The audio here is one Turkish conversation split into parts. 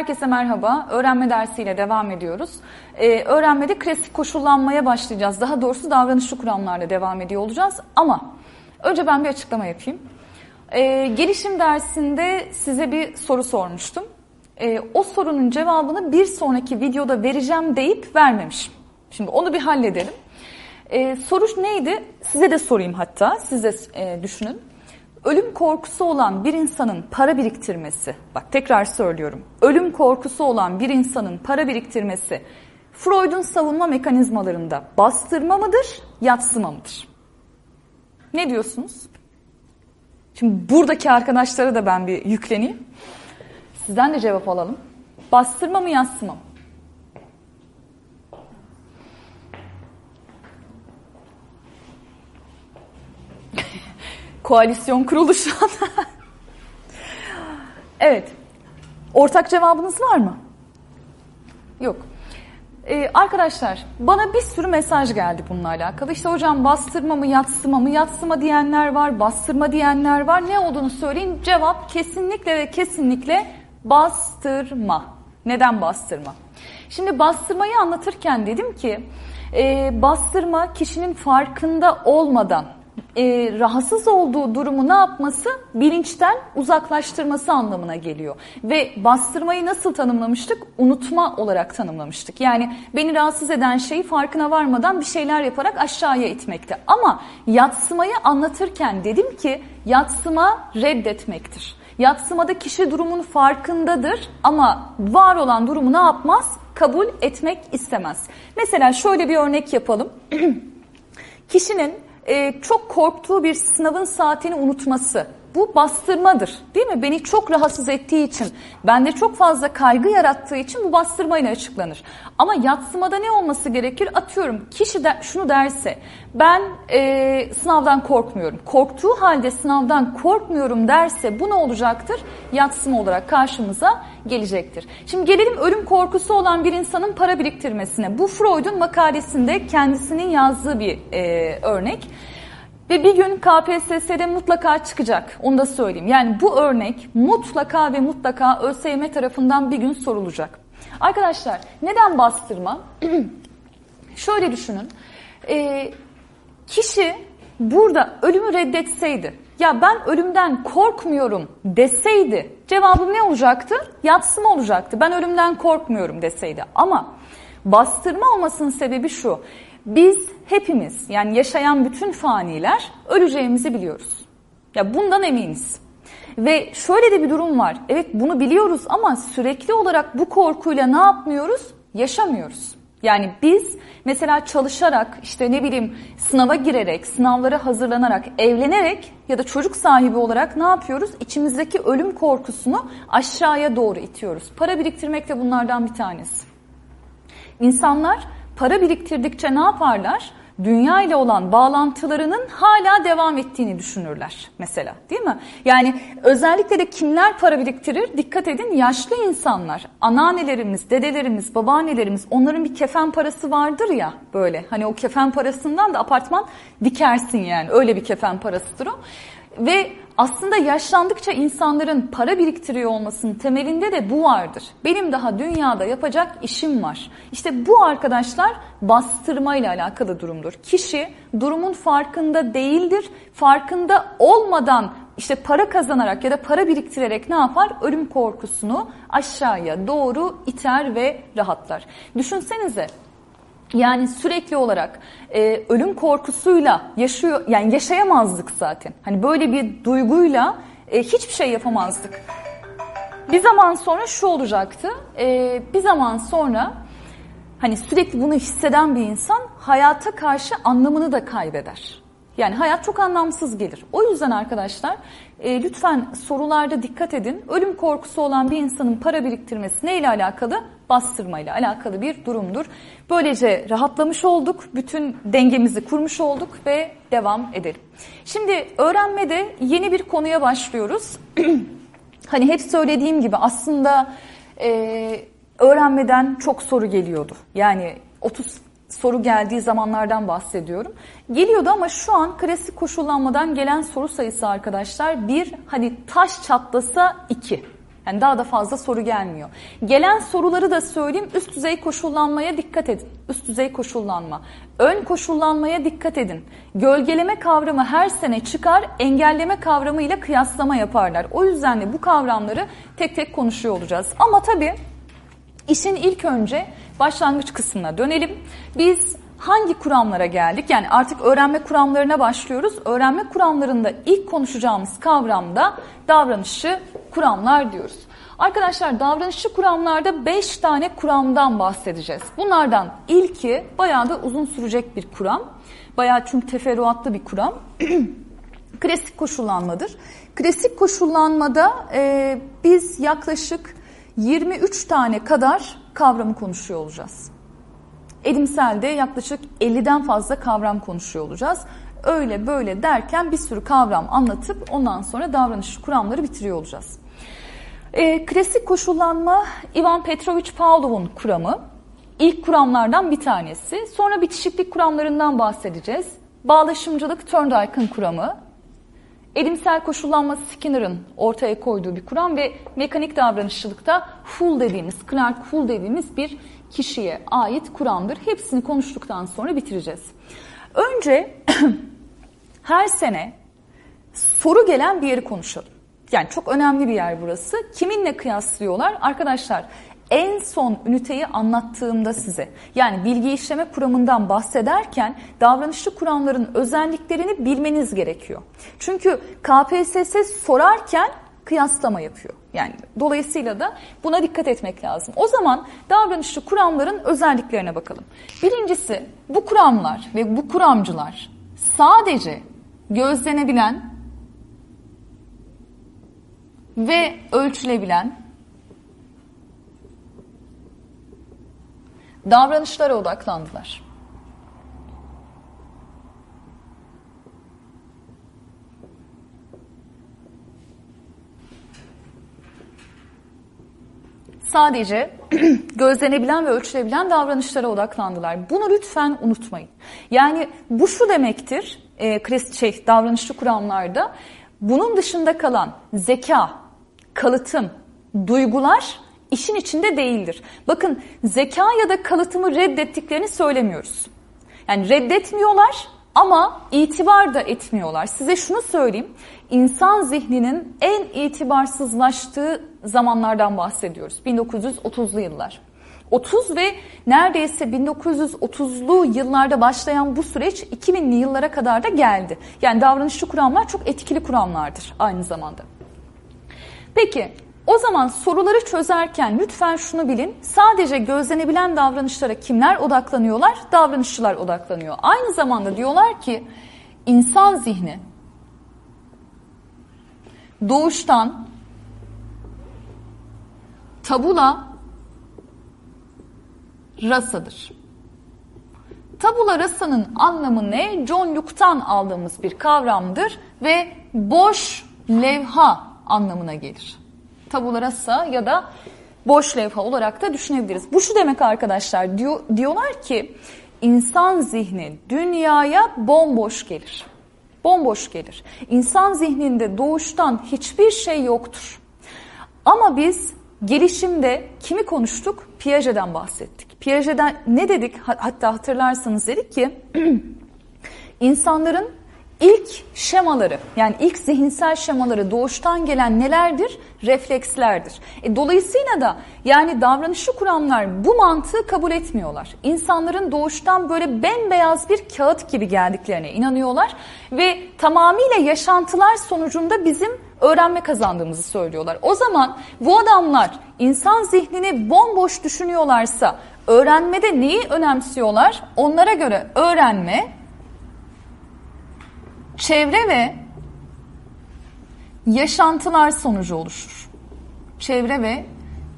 Herkese merhaba. Öğrenme dersiyle devam ediyoruz. Ee, öğrenmede klasik koşullanmaya başlayacağız. Daha doğrusu davranışlı kuramlarla devam ediyor olacağız. Ama önce ben bir açıklama yapayım. Ee, gelişim dersinde size bir soru sormuştum. Ee, o sorunun cevabını bir sonraki videoda vereceğim deyip vermemişim. Şimdi onu bir halledelim. Ee, soru neydi? Size de sorayım hatta. Siz de e, düşünün. Ölüm korkusu olan bir insanın para biriktirmesi, bak tekrar söylüyorum, ölüm korkusu olan bir insanın para biriktirmesi Freud'un savunma mekanizmalarında bastırma mıdır, yatsıma mıdır? Ne diyorsunuz? Şimdi buradaki arkadaşlara da ben bir yükleneyim. Sizden de cevap alalım. Bastırma mı, yatsıma mı? Koalisyon kurulu şu an. evet. Ortak cevabınız var mı? Yok. Ee, arkadaşlar bana bir sürü mesaj geldi bununla alakalı. İşte hocam bastırma mı yatsıma mı yatsıma diyenler var, bastırma diyenler var. Ne olduğunu söyleyin. Cevap kesinlikle ve kesinlikle bastırma. Neden bastırma? Şimdi bastırmayı anlatırken dedim ki e, bastırma kişinin farkında olmadan e, rahatsız olduğu durumu ne yapması? Bilinçten uzaklaştırması anlamına geliyor. Ve bastırmayı nasıl tanımlamıştık? Unutma olarak tanımlamıştık. Yani beni rahatsız eden şeyi farkına varmadan bir şeyler yaparak aşağıya itmekte. Ama yatsımayı anlatırken dedim ki yatsıma reddetmektir. Yatsımada kişi durumun farkındadır ama var olan durumu ne yapmaz? Kabul etmek istemez. Mesela şöyle bir örnek yapalım. Kişinin e, çok korktuğu bir sınavın saatini unutması. Bu bastırmadır değil mi? Beni çok rahatsız ettiği için, bende çok fazla kaygı yarattığı için bu bastırmayla açıklanır. Ama yatsımada ne olması gerekir? Atıyorum kişi de şunu derse, ben e, sınavdan korkmuyorum. Korktuğu halde sınavdan korkmuyorum derse bu ne olacaktır? Yatsıma olarak karşımıza gelecektir. Şimdi gelelim ölüm korkusu olan bir insanın para biriktirmesine. Bu Freud'un makalesinde kendisinin yazdığı bir e, örnek. Ve bir gün KPSS'de mutlaka çıkacak. Onu da söyleyeyim. Yani bu örnek mutlaka ve mutlaka ÖSYM tarafından bir gün sorulacak. Arkadaşlar neden bastırma? Şöyle düşünün. E, kişi burada ölümü reddetseydi, ya ben ölümden korkmuyorum deseydi cevabım ne olacaktı? Yatsıma olacaktı. Ben ölümden korkmuyorum deseydi. Ama bastırma olmasının sebebi şu. Biz hepimiz yani yaşayan bütün faniler öleceğimizi biliyoruz. Ya bundan eminiz. Ve şöyle de bir durum var. Evet bunu biliyoruz ama sürekli olarak bu korkuyla ne yapmıyoruz? Yaşamıyoruz. Yani biz mesela çalışarak işte ne bileyim sınava girerek, sınavlara hazırlanarak, evlenerek ya da çocuk sahibi olarak ne yapıyoruz? İçimizdeki ölüm korkusunu aşağıya doğru itiyoruz. Para biriktirmek de bunlardan bir tanesi. İnsanlar para biriktirdikçe ne yaparlar? Dünya ile olan bağlantılarının hala devam ettiğini düşünürler mesela değil mi? Yani özellikle de kimler para biriktirir? Dikkat edin yaşlı insanlar, anneannelerimiz, dedelerimiz, babaannelerimiz onların bir kefen parası vardır ya böyle. Hani o kefen parasından da apartman dikersin yani öyle bir kefen parasıdır o. Ve aslında yaşlandıkça insanların para biriktiriyor olmasının temelinde de bu vardır. Benim daha dünyada yapacak işim var. İşte bu arkadaşlar bastırma ile alakalı durumdur. Kişi durumun farkında değildir. Farkında olmadan işte para kazanarak ya da para biriktirerek ne yapar? Ölüm korkusunu aşağıya doğru iter ve rahatlar. Düşünsenize yani sürekli olarak e, ölüm korkusuyla yaşıyor, yani yaşayamazdık zaten. Hani böyle bir duyguyla e, hiçbir şey yapamazdık. Bir zaman sonra şu olacaktı. E, bir zaman sonra hani sürekli bunu hisseden bir insan hayata karşı anlamını da kaybeder. Yani hayat çok anlamsız gelir. O yüzden arkadaşlar e, lütfen sorularda dikkat edin. Ölüm korkusu olan bir insanın para biriktirmesi neyle alakalı? Bastırmayla alakalı bir durumdur. Böylece rahatlamış olduk, bütün dengemizi kurmuş olduk ve devam edelim. Şimdi öğrenmede yeni bir konuya başlıyoruz. hani hep söylediğim gibi aslında e, öğrenmeden çok soru geliyordu. Yani 30 soru geldiği zamanlardan bahsediyorum. Geliyordu ama şu an klasik koşullanmadan gelen soru sayısı arkadaşlar bir hani taş çatlasa iki. Yani daha da fazla soru gelmiyor. Gelen soruları da söyleyeyim. Üst düzey koşullanmaya dikkat edin. Üst düzey koşullanma. Ön koşullanmaya dikkat edin. Gölgeleme kavramı her sene çıkar, engelleme kavramı ile kıyaslama yaparlar. O yüzden de bu kavramları tek tek konuşuyor olacağız. Ama tabii işin ilk önce başlangıç kısmına dönelim. Biz hangi kuramlara geldik? Yani artık öğrenme kuramlarına başlıyoruz. Öğrenme kuramlarında ilk konuşacağımız kavramda davranışı kuramlar diyoruz. Arkadaşlar davranışçı kuramlarda 5 tane kuramdan bahsedeceğiz. Bunlardan ilki bayağı da uzun sürecek bir kuram. Bayağı çünkü teferruatlı bir kuram. Klasik koşullanmadır. Klasik koşullanmada e, biz yaklaşık 23 tane kadar kavramı konuşuyor olacağız. Edimsel'de yaklaşık 50'den fazla kavram konuşuyor olacağız. Öyle böyle derken bir sürü kavram anlatıp ondan sonra davranış kuramları bitiriyor olacağız. E, klasik koşullanma Ivan Petrovich Pavlov'un kuramı. İlk kuramlardan bir tanesi. Sonra bitişiklik kuramlarından bahsedeceğiz. Bağlaşımcılık Thorndike'ın kuramı. Edimsel koşullanma Skinner'ın ortaya koyduğu bir kuram ve mekanik davranışçılıkta Hull dediğimiz, Clark Hull dediğimiz bir kişiye ait kuramdır. Hepsini konuştuktan sonra bitireceğiz. Önce her sene soru gelen bir yeri konuşalım. Yani çok önemli bir yer burası. Kiminle kıyaslıyorlar? Arkadaşlar en son üniteyi anlattığımda size yani bilgi işleme kuramından bahsederken davranışçı kuramların özelliklerini bilmeniz gerekiyor. Çünkü KPSS sorarken kıyaslama yapıyor. Yani dolayısıyla da buna dikkat etmek lazım. O zaman davranışçı kuramların özelliklerine bakalım. Birincisi bu kuramlar ve bu kuramcılar sadece gözlenebilen ve ölçülebilen davranışlara odaklandılar. Sadece gözlenebilen ve ölçülebilen davranışlara odaklandılar. Bunu lütfen unutmayın. Yani bu şu demektir, e, şey, davranışçı kuramlarda bunun dışında kalan zeka, kalıtım, duygular işin içinde değildir. Bakın zeka ya da kalıtımı reddettiklerini söylemiyoruz. Yani reddetmiyorlar ama itibar da etmiyorlar. Size şunu söyleyeyim. İnsan zihninin en itibarsızlaştığı zamanlardan bahsediyoruz. 1930'lu yıllar. 30 ve neredeyse 1930'lu yıllarda başlayan bu süreç 2000'li yıllara kadar da geldi. Yani davranışçı kuramlar çok etkili kuramlardır aynı zamanda. Peki o zaman soruları çözerken lütfen şunu bilin. Sadece gözlenebilen davranışlara kimler odaklanıyorlar? Davranışçılar odaklanıyor. Aynı zamanda diyorlar ki insan zihni doğuştan tabula rasadır. Tabula rasa'nın anlamı ne? John Locke'tan aldığımız bir kavramdır ve boş levha anlamına gelir. Tabula rasa ya da boş levha olarak da düşünebiliriz. Bu şu demek arkadaşlar diyor, diyorlar ki insan zihni dünyaya bomboş gelir. Bomboş gelir. İnsan zihninde doğuştan hiçbir şey yoktur. Ama biz gelişimde kimi konuştuk? Piaget'den bahsettik. Piaget'den ne dedik? Hatta hatırlarsanız dedik ki insanların ilk şemaları yani ilk zihinsel şemaları doğuştan gelen nelerdir? Reflekslerdir. E, dolayısıyla da yani davranışçı kuramlar bu mantığı kabul etmiyorlar. İnsanların doğuştan böyle bembeyaz bir kağıt gibi geldiklerine inanıyorlar ve tamamıyla yaşantılar sonucunda bizim öğrenme kazandığımızı söylüyorlar. O zaman bu adamlar insan zihnini bomboş düşünüyorlarsa öğrenmede neyi önemsiyorlar? Onlara göre öğrenme çevre ve yaşantılar sonucu oluşur. Çevre ve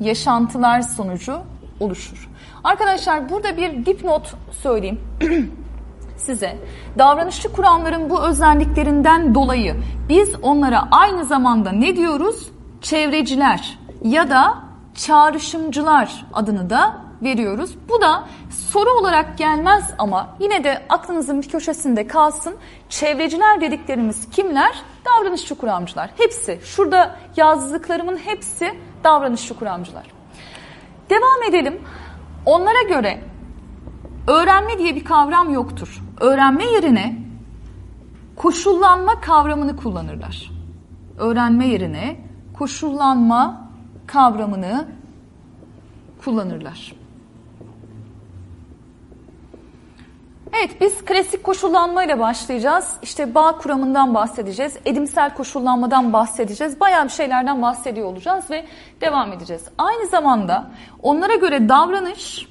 yaşantılar sonucu oluşur. Arkadaşlar burada bir dipnot söyleyeyim size. Davranışçı kuramların bu özelliklerinden dolayı biz onlara aynı zamanda ne diyoruz? Çevreciler ya da çağrışımcılar adını da veriyoruz. Bu da soru olarak gelmez ama yine de aklınızın bir köşesinde kalsın. Çevreciler dediklerimiz kimler? Davranışçı kuramcılar. Hepsi. Şurada yazdıklarımın hepsi davranışçı kuramcılar. Devam edelim. Onlara göre öğrenme diye bir kavram yoktur. Öğrenme yerine koşullanma kavramını kullanırlar. Öğrenme yerine koşullanma kavramını kullanırlar. Evet biz klasik koşullanmayla başlayacağız. İşte bağ kuramından bahsedeceğiz. Edimsel koşullanmadan bahsedeceğiz. Bayağı bir şeylerden bahsediyor olacağız ve devam edeceğiz. Aynı zamanda onlara göre davranış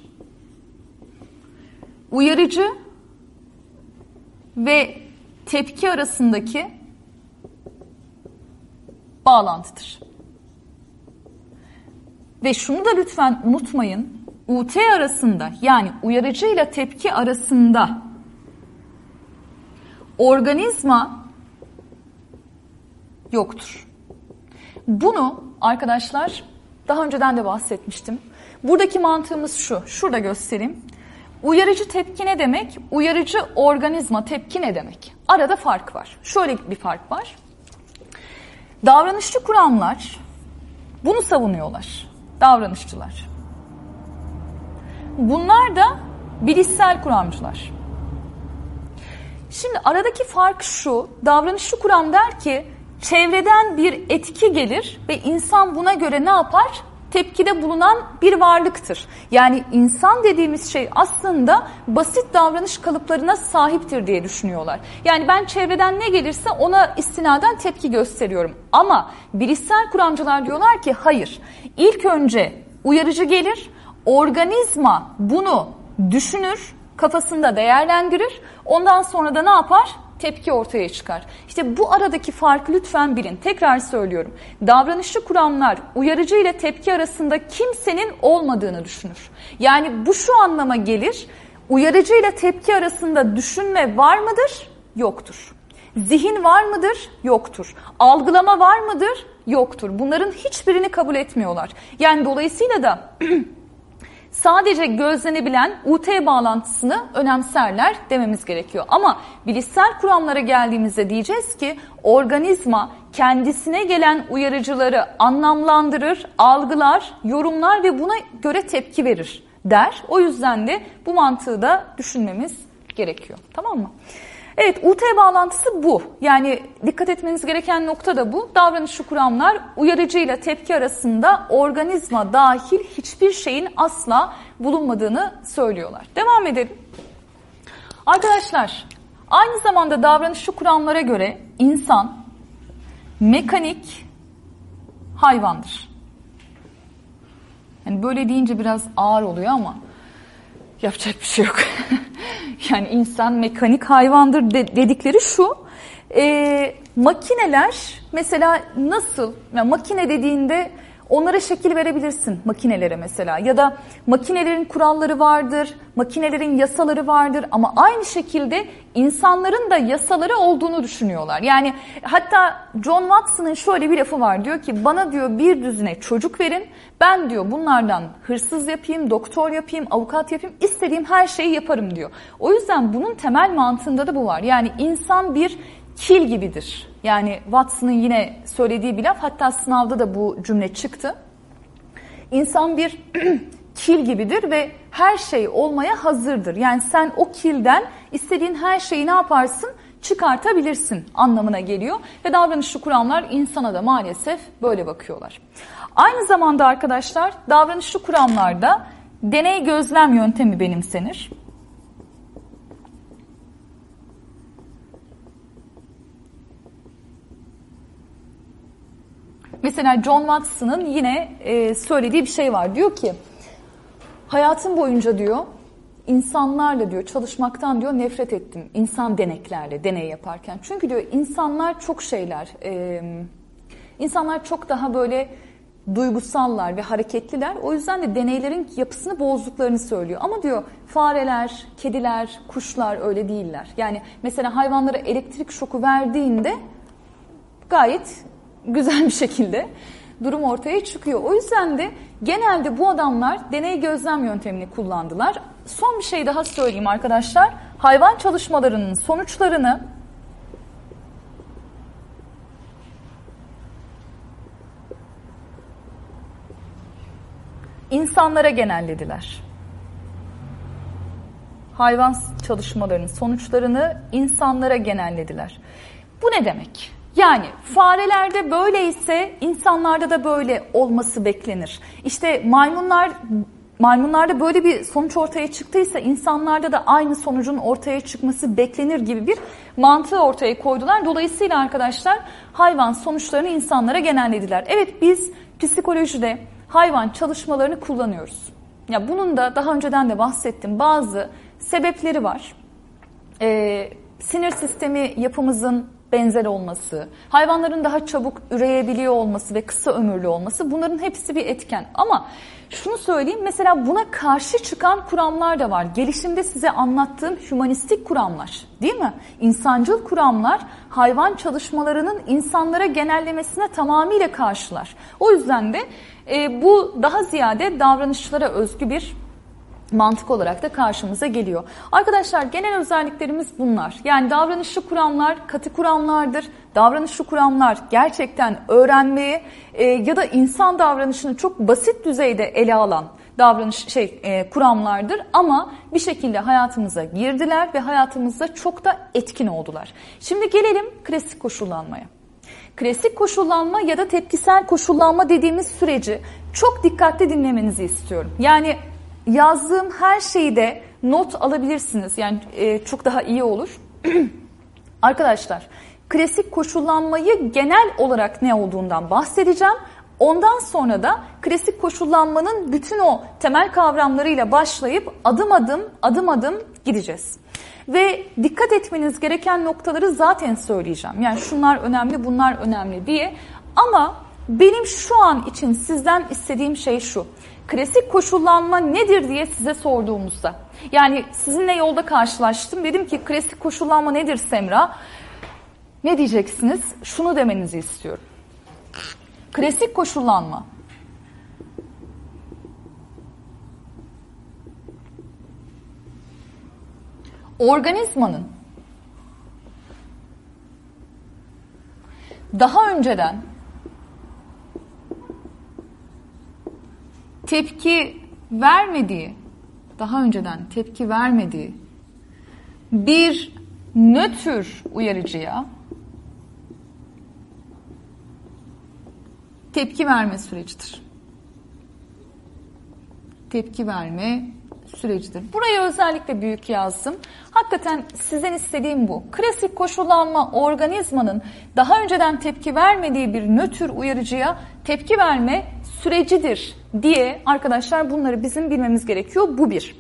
uyarıcı ve tepki arasındaki bağlantıdır. Ve şunu da lütfen unutmayın. UT arasında yani uyarıcı ile tepki arasında organizma yoktur. Bunu arkadaşlar daha önceden de bahsetmiştim. Buradaki mantığımız şu. Şurada göstereyim. Uyarıcı tepki ne demek? Uyarıcı organizma tepki ne demek? Arada fark var. Şöyle bir fark var. Davranışçı kuramlar bunu savunuyorlar. Davranışçılar. Bunlar da bilişsel kuramcılar. Şimdi aradaki fark şu, davranışçı kuram der ki çevreden bir etki gelir ve insan buna göre ne yapar? Tepkide bulunan bir varlıktır. Yani insan dediğimiz şey aslında basit davranış kalıplarına sahiptir diye düşünüyorlar. Yani ben çevreden ne gelirse ona istinaden tepki gösteriyorum. Ama bilişsel kuramcılar diyorlar ki hayır. İlk önce uyarıcı gelir, organizma bunu düşünür, kafasında değerlendirir. Ondan sonra da ne yapar? Tepki ortaya çıkar. İşte bu aradaki farkı lütfen bilin. Tekrar söylüyorum. Davranışçı kuramlar uyarıcı ile tepki arasında kimsenin olmadığını düşünür. Yani bu şu anlama gelir. Uyarıcı ile tepki arasında düşünme var mıdır? Yoktur. Zihin var mıdır? Yoktur. Algılama var mıdır? Yoktur. Bunların hiçbirini kabul etmiyorlar. Yani dolayısıyla da sadece gözlenebilen UT bağlantısını önemserler dememiz gerekiyor. Ama bilişsel kuramlara geldiğimizde diyeceğiz ki organizma kendisine gelen uyarıcıları anlamlandırır, algılar, yorumlar ve buna göre tepki verir der. O yüzden de bu mantığı da düşünmemiz gerekiyor. Tamam mı? Evet UT bağlantısı bu. Yani dikkat etmeniz gereken nokta da bu. Davranışçı kuramlar uyarıcı ile tepki arasında organizma dahil hiçbir şeyin asla bulunmadığını söylüyorlar. Devam edelim. Arkadaşlar aynı zamanda davranışçı kuramlara göre insan mekanik hayvandır. Yani böyle deyince biraz ağır oluyor ama yapacak bir şey yok. yani insan mekanik hayvandır de, dedikleri şu. E, makineler mesela nasıl? Yani makine dediğinde onlara şekil verebilirsin makinelere mesela ya da makinelerin kuralları vardır, makinelerin yasaları vardır ama aynı şekilde insanların da yasaları olduğunu düşünüyorlar. Yani hatta John Watson'ın şöyle bir lafı var diyor ki bana diyor bir düzine çocuk verin ben diyor bunlardan hırsız yapayım, doktor yapayım, avukat yapayım istediğim her şeyi yaparım diyor. O yüzden bunun temel mantığında da bu var. Yani insan bir kil gibidir. Yani Watson'ın yine söylediği bir laf hatta sınavda da bu cümle çıktı. İnsan bir kil gibidir ve her şey olmaya hazırdır. Yani sen o kilden istediğin her şeyi ne yaparsın? çıkartabilirsin anlamına geliyor ve davranışçı kuramlar insana da maalesef böyle bakıyorlar. Aynı zamanda arkadaşlar davranışçı kuramlarda deney gözlem yöntemi benimsenir. Mesela John Watson'ın yine e, söylediği bir şey var. Diyor ki hayatım boyunca diyor insanlarla diyor çalışmaktan diyor nefret ettim. İnsan deneklerle deney yaparken. Çünkü diyor insanlar çok şeyler. E, insanlar çok daha böyle duygusallar ve hareketliler. O yüzden de deneylerin yapısını bozduklarını söylüyor. Ama diyor fareler, kediler, kuşlar öyle değiller. Yani mesela hayvanlara elektrik şoku verdiğinde gayet güzel bir şekilde durum ortaya çıkıyor. O yüzden de genelde bu adamlar deney gözlem yöntemini kullandılar. Son bir şey daha söyleyeyim arkadaşlar. Hayvan çalışmalarının sonuçlarını insanlara genellediler. Hayvan çalışmalarının sonuçlarını insanlara genellediler. Bu ne demek? Yani farelerde böyleyse insanlarda da böyle olması beklenir. İşte maymunlar maymunlarda böyle bir sonuç ortaya çıktıysa insanlarda da aynı sonucun ortaya çıkması beklenir gibi bir mantığı ortaya koydular. Dolayısıyla arkadaşlar hayvan sonuçlarını insanlara genellediler. Evet biz psikolojide hayvan çalışmalarını kullanıyoruz. Ya bunun da daha önceden de bahsettim bazı sebepleri var. Ee, sinir sistemi yapımızın benzer olması, hayvanların daha çabuk üreyebiliyor olması ve kısa ömürlü olması bunların hepsi bir etken. Ama şunu söyleyeyim mesela buna karşı çıkan kuramlar da var. Gelişimde size anlattığım humanistik kuramlar değil mi? İnsancıl kuramlar hayvan çalışmalarının insanlara genellemesine tamamıyla karşılar. O yüzden de e, bu daha ziyade davranışlara özgü bir mantık olarak da karşımıza geliyor. Arkadaşlar genel özelliklerimiz bunlar. Yani davranışlı kuramlar katı kuramlardır. Davranışlı kuramlar gerçekten öğrenmeyi e, ya da insan davranışını çok basit düzeyde ele alan davranış şey e, kuramlardır ama bir şekilde hayatımıza girdiler ve hayatımızda çok da etkin oldular. Şimdi gelelim klasik koşullanmaya. Klasik koşullanma ya da tepkisel koşullanma dediğimiz süreci çok dikkatli dinlemenizi istiyorum. Yani yazdığım her şeyi de not alabilirsiniz. Yani e, çok daha iyi olur. Arkadaşlar klasik koşullanmayı genel olarak ne olduğundan bahsedeceğim. Ondan sonra da klasik koşullanmanın bütün o temel kavramlarıyla başlayıp adım adım adım adım gideceğiz. Ve dikkat etmeniz gereken noktaları zaten söyleyeceğim. Yani şunlar önemli, bunlar önemli diye. Ama benim şu an için sizden istediğim şey şu klasik koşullanma nedir diye size sorduğumuzda. Yani sizinle yolda karşılaştım. Dedim ki klasik koşullanma nedir Semra? Ne diyeceksiniz? Şunu demenizi istiyorum. Klasik koşullanma organizmanın daha önceden tepki vermediği, daha önceden tepki vermediği bir nötr uyarıcıya tepki verme sürecidir. Tepki verme sürecidir. Buraya özellikle büyük yazdım. Hakikaten sizden istediğim bu. Klasik koşullanma organizmanın daha önceden tepki vermediği bir nötr uyarıcıya tepki verme sürecidir diye arkadaşlar bunları bizim bilmemiz gerekiyor. Bu bir.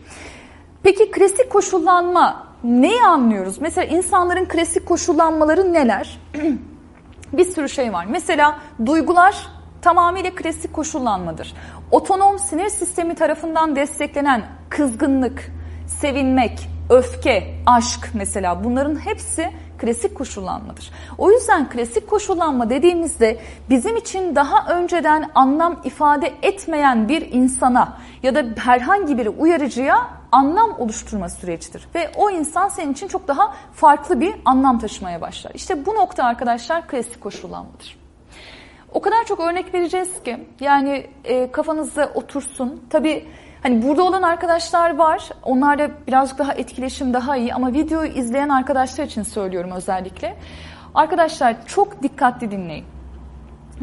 Peki klasik koşullanma neyi anlıyoruz? Mesela insanların klasik koşullanmaları neler? bir sürü şey var. Mesela duygular tamamıyla klasik koşullanmadır. Otonom sinir sistemi tarafından desteklenen kızgınlık, sevinmek, öfke, aşk mesela bunların hepsi klasik koşullanmadır. O yüzden klasik koşullanma dediğimizde bizim için daha önceden anlam ifade etmeyen bir insana ya da herhangi bir uyarıcıya anlam oluşturma sürecidir. Ve o insan senin için çok daha farklı bir anlam taşımaya başlar. İşte bu nokta arkadaşlar klasik koşullanmadır. O kadar çok örnek vereceğiz ki yani e, kafanızda otursun. Tabii Hani burada olan arkadaşlar var. Onlarla birazcık daha etkileşim daha iyi ama videoyu izleyen arkadaşlar için söylüyorum özellikle. Arkadaşlar çok dikkatli dinleyin.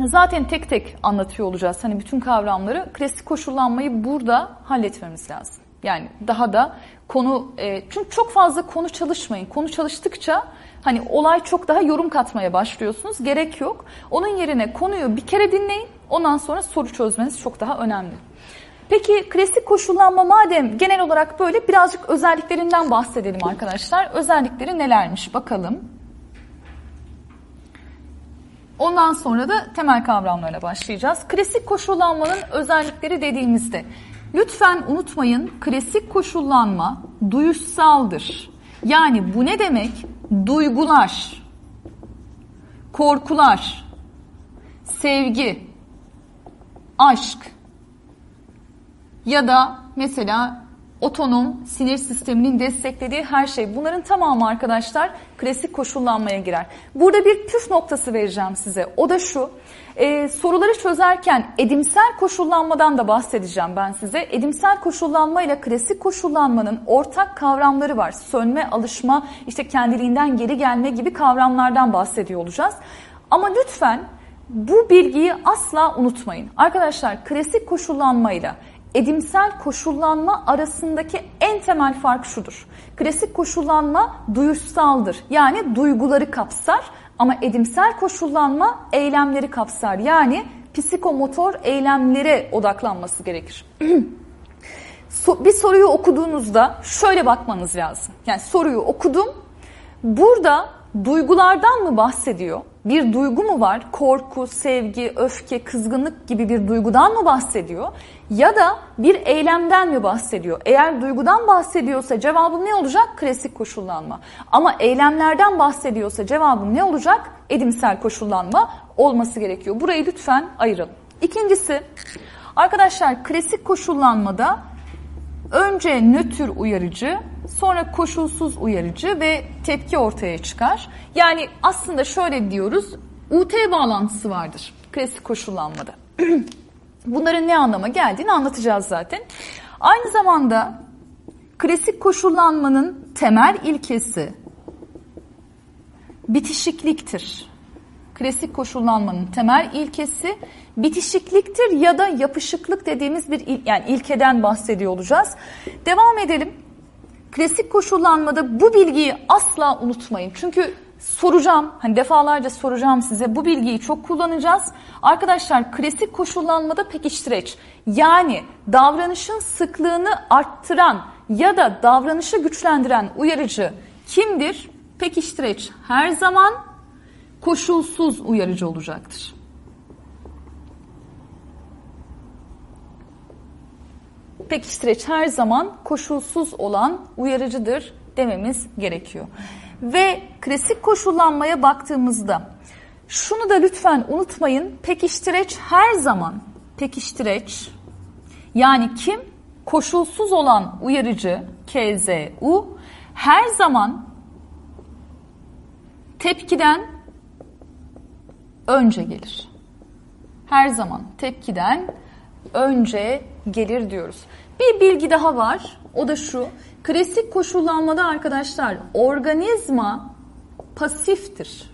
Zaten tek tek anlatıyor olacağız hani bütün kavramları. Klasik koşullanmayı burada halletmemiz lazım. Yani daha da konu e, çünkü çok fazla konu çalışmayın. Konu çalıştıkça hani olay çok daha yorum katmaya başlıyorsunuz. Gerek yok. Onun yerine konuyu bir kere dinleyin. Ondan sonra soru çözmeniz çok daha önemli. Peki klasik koşullanma madem genel olarak böyle birazcık özelliklerinden bahsedelim arkadaşlar. Özellikleri nelermiş bakalım. Ondan sonra da temel kavramlarla başlayacağız. Klasik koşullanmanın özellikleri dediğimizde lütfen unutmayın klasik koşullanma duyuşsaldır. Yani bu ne demek? Duygular, korkular, sevgi, aşk, ya da mesela otonom sinir sisteminin desteklediği her şey. Bunların tamamı arkadaşlar klasik koşullanmaya girer. Burada bir püf noktası vereceğim size. O da şu. E, soruları çözerken edimsel koşullanmadan da bahsedeceğim ben size. Edimsel koşullanma ile klasik koşullanmanın ortak kavramları var. Sönme, alışma, işte kendiliğinden geri gelme gibi kavramlardan bahsediyor olacağız. Ama lütfen bu bilgiyi asla unutmayın. Arkadaşlar klasik koşullanmayla edimsel koşullanma arasındaki en temel fark şudur. Klasik koşullanma duyuşsaldır. Yani duyguları kapsar ama edimsel koşullanma eylemleri kapsar. Yani psikomotor eylemlere odaklanması gerekir. bir soruyu okuduğunuzda şöyle bakmanız lazım. Yani soruyu okudum. Burada duygulardan mı bahsediyor? Bir duygu mu var? Korku, sevgi, öfke, kızgınlık gibi bir duygudan mı bahsediyor? Ya da bir eylemden mi bahsediyor? Eğer duygudan bahsediyorsa cevabım ne olacak? Klasik koşullanma. Ama eylemlerden bahsediyorsa cevabım ne olacak? Edimsel koşullanma olması gerekiyor. Burayı lütfen ayırın. İkincisi, arkadaşlar klasik koşullanmada önce nötr uyarıcı, sonra koşulsuz uyarıcı ve tepki ortaya çıkar. Yani aslında şöyle diyoruz, UT bağlantısı vardır klasik koşullanmada. Bunların ne anlama geldiğini anlatacağız zaten. Aynı zamanda klasik koşullanmanın temel ilkesi bitişikliktir. Klasik koşullanmanın temel ilkesi bitişikliktir ya da yapışıklık dediğimiz bir il, yani ilkeden bahsediyor olacağız. Devam edelim. Klasik koşullanmada bu bilgiyi asla unutmayın. Çünkü soracağım, hani defalarca soracağım size bu bilgiyi çok kullanacağız. Arkadaşlar klasik koşullanmada pekiştireç yani davranışın sıklığını arttıran ya da davranışı güçlendiren uyarıcı kimdir? Pekiştireç her zaman koşulsuz uyarıcı olacaktır. Pekiştireç her zaman koşulsuz olan uyarıcıdır dememiz gerekiyor. Ve klasik koşullanmaya baktığımızda şunu da lütfen unutmayın. Pekiştireç her zaman pekiştireç yani kim? Koşulsuz olan uyarıcı KZU her zaman tepkiden önce gelir. Her zaman tepkiden önce gelir diyoruz. Bir bilgi daha var. O da şu. Klasik koşullanmada arkadaşlar organizma pasiftir.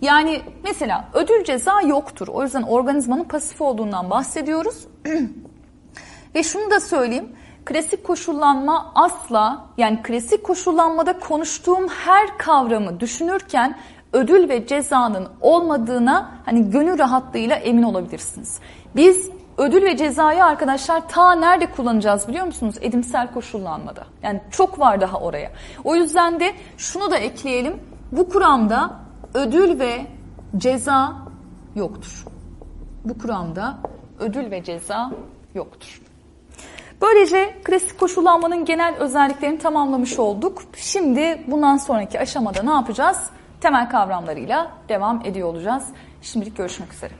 Yani mesela ödül ceza yoktur. O yüzden organizmanın pasif olduğundan bahsediyoruz. Ve şunu da söyleyeyim. Klasik koşullanma asla yani klasik koşullanmada konuştuğum her kavramı düşünürken ödül ve cezanın olmadığına hani gönül rahatlığıyla emin olabilirsiniz. Biz ödül ve cezayı arkadaşlar ta nerede kullanacağız biliyor musunuz? Edimsel koşullanmada. Yani çok var daha oraya. O yüzden de şunu da ekleyelim. Bu kuramda ödül ve ceza yoktur. Bu kuramda ödül ve ceza yoktur. Böylece klasik koşullanmanın genel özelliklerini tamamlamış olduk. Şimdi bundan sonraki aşamada ne yapacağız? Temel kavramlarıyla devam ediyor olacağız. Şimdilik görüşmek üzere.